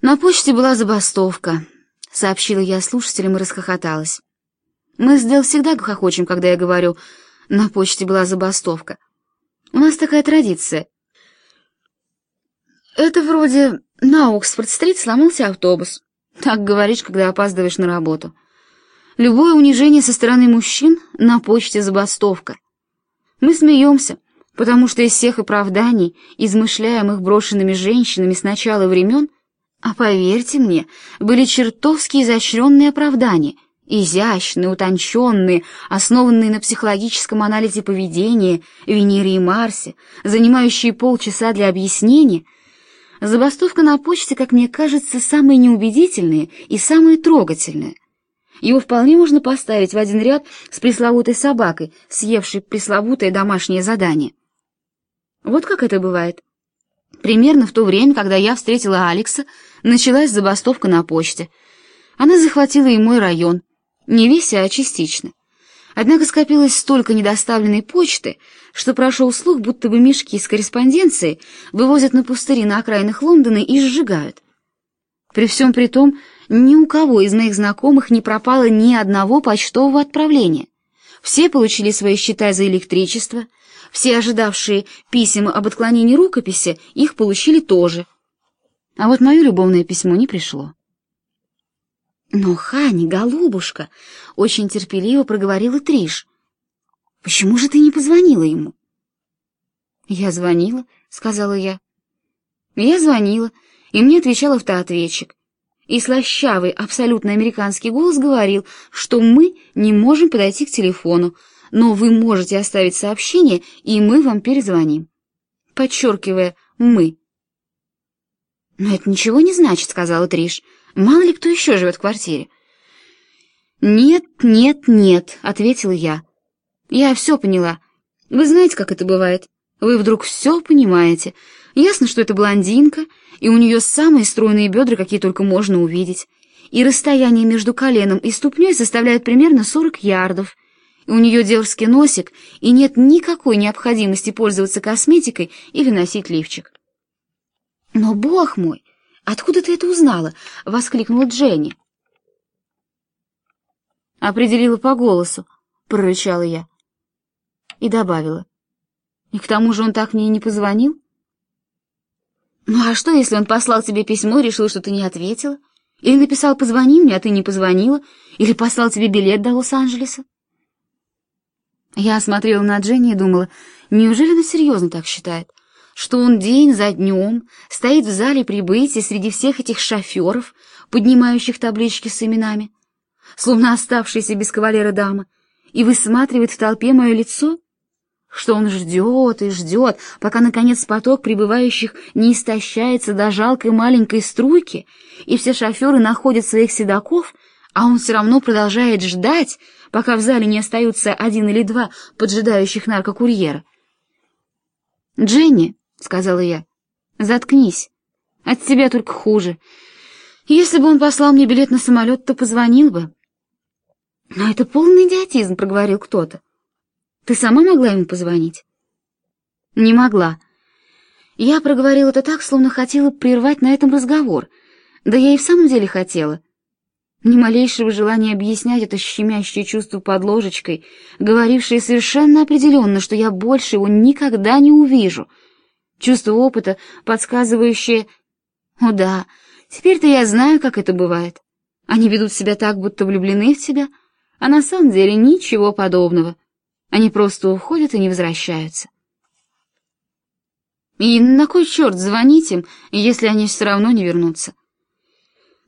На почте была забастовка, сообщила я слушателям и расхохоталась. Мы с Дел всегда хохочем, когда я говорю «на почте была забастовка». У нас такая традиция. Это вроде на Оксфорд-стрит сломался автобус. Так говоришь, когда опаздываешь на работу. Любое унижение со стороны мужчин на почте забастовка. Мы смеемся, потому что из всех оправданий, измышляемых брошенными женщинами с начала времен, а поверьте мне, были чертовски изощренные оправдания, изящные, утонченные, основанные на психологическом анализе поведения, Венере и Марсе, занимающие полчаса для объяснения. Забастовка на почте, как мне кажется, самая неубедительная и самая трогательная. Его вполне можно поставить в один ряд с пресловутой собакой, съевшей пресловутое домашнее задание. Вот как это бывает. Примерно в то время, когда я встретила Алекса, началась забастовка на почте. Она захватила и мой район. Не весь, а частично. Однако скопилось столько недоставленной почты, что прошел слух, будто бы мешки с корреспонденцией вывозят на пустыри на окраинах Лондона и сжигают. При всем при том, ни у кого из моих знакомых не пропало ни одного почтового отправления. Все получили свои счета за электричество, все ожидавшие писем об отклонении рукописи их получили тоже. А вот мое любовное письмо не пришло. «Но, Хани, голубушка!» — очень терпеливо проговорила Триш. «Почему же ты не позвонила ему?» «Я звонила», — сказала я. «Я звонила, и мне отвечал автоответчик. И слащавый, абсолютно американский голос говорил, что мы не можем подойти к телефону, но вы можете оставить сообщение, и мы вам перезвоним. Подчеркивая «мы». «Но это ничего не значит», — сказала Триш. «Мало ли кто еще живет в квартире». «Нет, нет, нет», — ответила я. «Я все поняла. Вы знаете, как это бывает. Вы вдруг все понимаете. Ясно, что это блондинка, и у нее самые стройные бедра, какие только можно увидеть. И расстояние между коленом и ступней составляет примерно 40 ярдов и у нее дерзкий носик, и нет никакой необходимости пользоваться косметикой или носить лифчик. «Но, бог мой, откуда ты это узнала?» — воскликнула Дженни. «Определила по голосу», — прорычала я. И добавила. «И к тому же он так мне и не позвонил?» «Ну а что, если он послал тебе письмо и решил, что ты не ответила? Или написал «позвони мне», а ты не позвонила? Или послал тебе билет до Лос-Анджелеса?» Я смотрела на Дженни и думала, неужели она серьезно так считает, что он день за днем стоит в зале прибытия среди всех этих шоферов, поднимающих таблички с именами, словно оставшаяся без кавалера дама, и высматривает в толпе мое лицо? Что он ждет и ждет, пока, наконец, поток прибывающих не истощается до жалкой маленькой струйки, и все шоферы находят своих седаков, а он все равно продолжает ждать, пока в зале не остаются один или два поджидающих наркокурьера. «Дженни», — сказала я, — «заткнись. От тебя только хуже. Если бы он послал мне билет на самолет, то позвонил бы». «Но это полный идиотизм», — проговорил кто-то. «Ты сама могла ему позвонить?» «Не могла». Я проговорила это так, словно хотела прервать на этом разговор. Да я и в самом деле хотела. Ни малейшего желания объяснять это щемящее чувство под ложечкой, говорившее совершенно определенно, что я больше его никогда не увижу. Чувство опыта, подсказывающее... О да, теперь-то я знаю, как это бывает. Они ведут себя так, будто влюблены в тебя, а на самом деле ничего подобного. Они просто уходят и не возвращаются. И на кой черт звонить им, если они все равно не вернутся?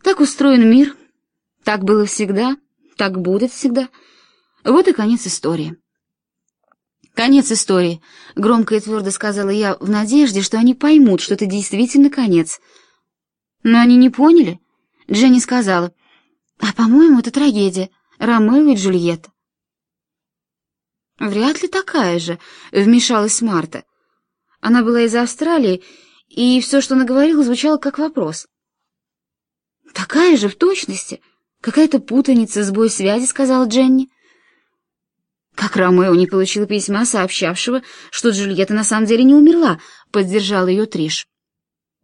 Так устроен мир, так было всегда, так будет всегда. Вот и конец истории. «Конец истории», — громко и твердо сказала я, в надежде, что они поймут, что это действительно конец. Но они не поняли. Дженни сказала, «А, по-моему, это трагедия. Ромео и Джульетта». «Вряд ли такая же», — вмешалась Марта. Она была из Австралии, и все, что она говорила, звучало как вопрос. «Такая же, в точности», «Какая-то путаница, сбой связи», — сказала Дженни. «Как Ромео не получил письма, сообщавшего, что Джульетта на самом деле не умерла», — поддержал ее Триш.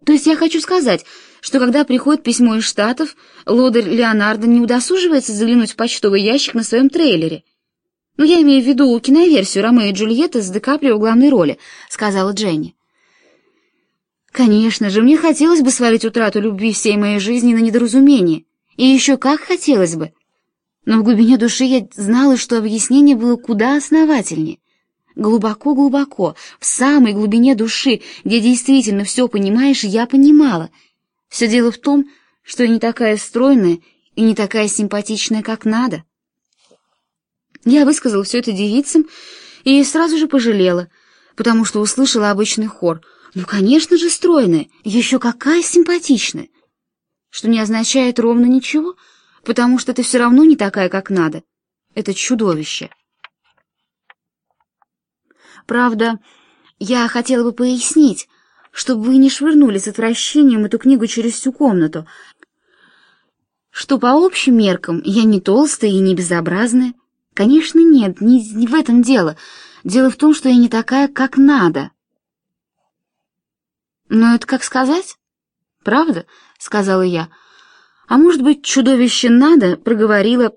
То есть я хочу сказать, что когда приходит письмо из Штатов, лодырь Леонардо не удосуживается заглянуть в почтовый ящик на своем трейлере. «Ну, я имею в виду киноверсию «Ромео и Джульетта» с Ди Каприо в главной роли», — сказала Дженни. Конечно же, мне хотелось бы свалить утрату любви всей моей жизни на недоразумение. И еще как хотелось бы. Но в глубине души я знала, что объяснение было куда основательнее. Глубоко-глубоко, в самой глубине души, где действительно все понимаешь, я понимала. Все дело в том, что я не такая стройная и не такая симпатичная, как надо. Я высказала все это девицам и сразу же пожалела, потому что услышала обычный хор. Ну, конечно же, стройная, еще какая симпатичная. Что не означает ровно ничего, потому что ты все равно не такая, как надо. Это чудовище. Правда, я хотела бы пояснить, чтобы вы не швырнули с отвращением эту книгу через всю комнату, что по общим меркам я не толстая и не безобразная. Конечно, нет, не, не в этом дело. Дело в том, что я не такая, как надо. Но это как сказать? Правда? — сказала я. А может быть, чудовище надо проговорила...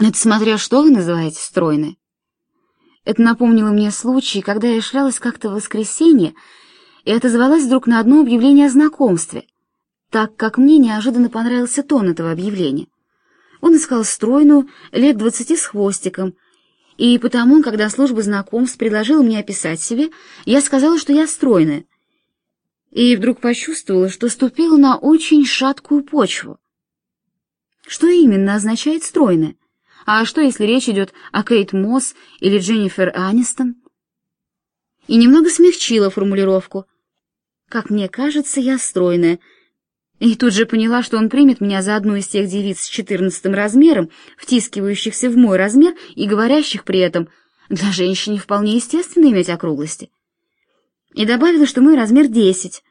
Это смотря что вы называете стройной. Это напомнило мне случай, когда я шлялась как-то в воскресенье и отозвалась вдруг на одно объявление о знакомстве, так как мне неожиданно понравился тон этого объявления. Он искал стройную, лет двадцати с хвостиком, и потому, когда служба знакомств предложила мне описать себе, я сказала, что я стройная, и вдруг почувствовала, что ступила на очень шаткую почву. Что именно означает стройная? А что, если речь идет о Кейт Мосс или Дженнифер Анистон? И немного смягчила формулировку. Как мне кажется, я стройная. И тут же поняла, что он примет меня за одну из тех девиц с четырнадцатым размером, втискивающихся в мой размер и говорящих при этом «для женщины вполне естественно иметь округлости». И добавила, что мой размер десять.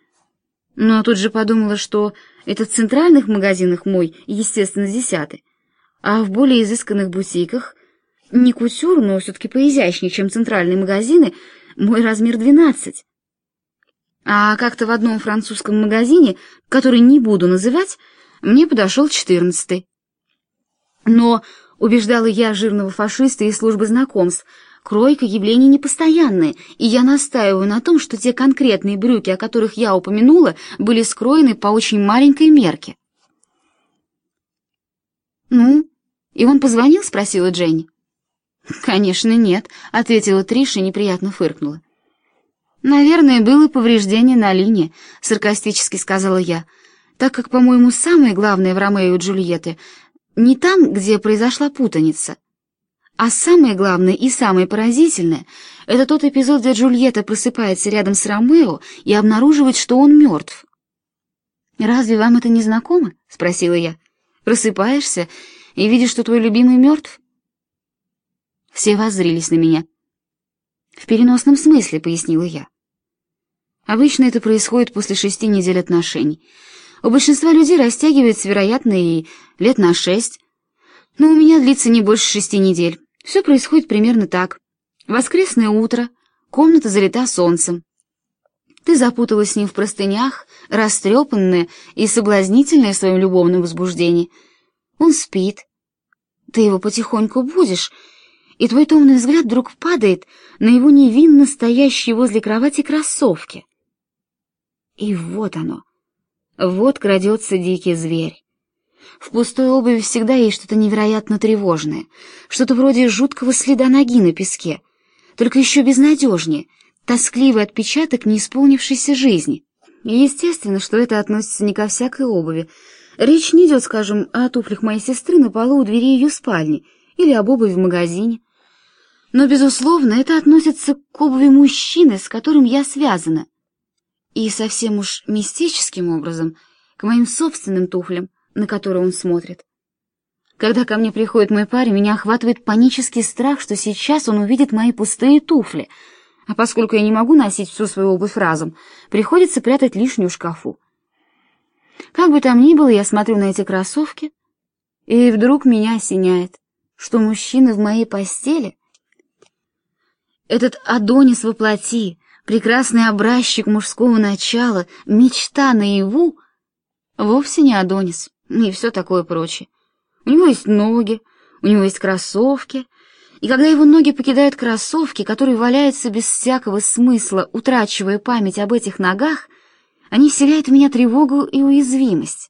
Но тут же подумала, что это в центральных магазинах мой, естественно, десятый а в более изысканных бутиках, не кутюр, но все-таки поизящнее, чем центральные магазины, мой размер 12. А как-то в одном французском магазине, который не буду называть, мне подошел 14. Но, убеждала я жирного фашиста из службы знакомств, кройка явление непостоянное, и я настаиваю на том, что те конкретные брюки, о которых я упомянула, были скроены по очень маленькой мерке. «Ну, «И он позвонил?» — спросила Дженни. «Конечно, нет», — ответила Триша и неприятно фыркнула. «Наверное, было повреждение на линии», — саркастически сказала я, «так как, по-моему, самое главное в Ромео и Джульетте не там, где произошла путаница, а самое главное и самое поразительное — это тот эпизод, где Джульетта просыпается рядом с Ромео и обнаруживает, что он мертв». «Разве вам это не знакомо?» — спросила я. «Просыпаешься и видишь, что твой любимый мертв?» Все воззрились на меня. «В переносном смысле», — пояснила я. «Обычно это происходит после шести недель отношений. У большинства людей растягивается, вероятно, и лет на шесть. Но у меня длится не больше шести недель. Все происходит примерно так. Воскресное утро, комната залита солнцем. Ты запуталась с ним в простынях, растрепанная и соблазнительная в своем любовном возбуждении — он спит. Ты его потихоньку будешь, и твой томный взгляд вдруг падает на его невинно стоящие возле кровати кроссовки. И вот оно. Вот крадется дикий зверь. В пустой обуви всегда есть что-то невероятно тревожное, что-то вроде жуткого следа ноги на песке, только еще безнадежнее, тоскливый отпечаток неисполнившейся жизни. И естественно, что это относится не ко всякой обуви, Речь не идет, скажем, о туфлях моей сестры на полу у двери ее спальни или об обуви в магазине. Но, безусловно, это относится к обуви мужчины, с которым я связана. И совсем уж мистическим образом к моим собственным туфлям, на которые он смотрит. Когда ко мне приходит мой парень, меня охватывает панический страх, что сейчас он увидит мои пустые туфли, а поскольку я не могу носить всю свою обувь разом, приходится прятать лишнюю шкафу. Как бы там ни было, я смотрю на эти кроссовки, и вдруг меня осеняет, что мужчина в моей постели, этот Адонис воплоти, прекрасный образчик мужского начала, мечта наяву, вовсе не Адонис и все такое прочее. У него есть ноги, у него есть кроссовки, и когда его ноги покидают кроссовки, которые валяются без всякого смысла, утрачивая память об этих ногах, они вселяют в меня тревогу и уязвимость.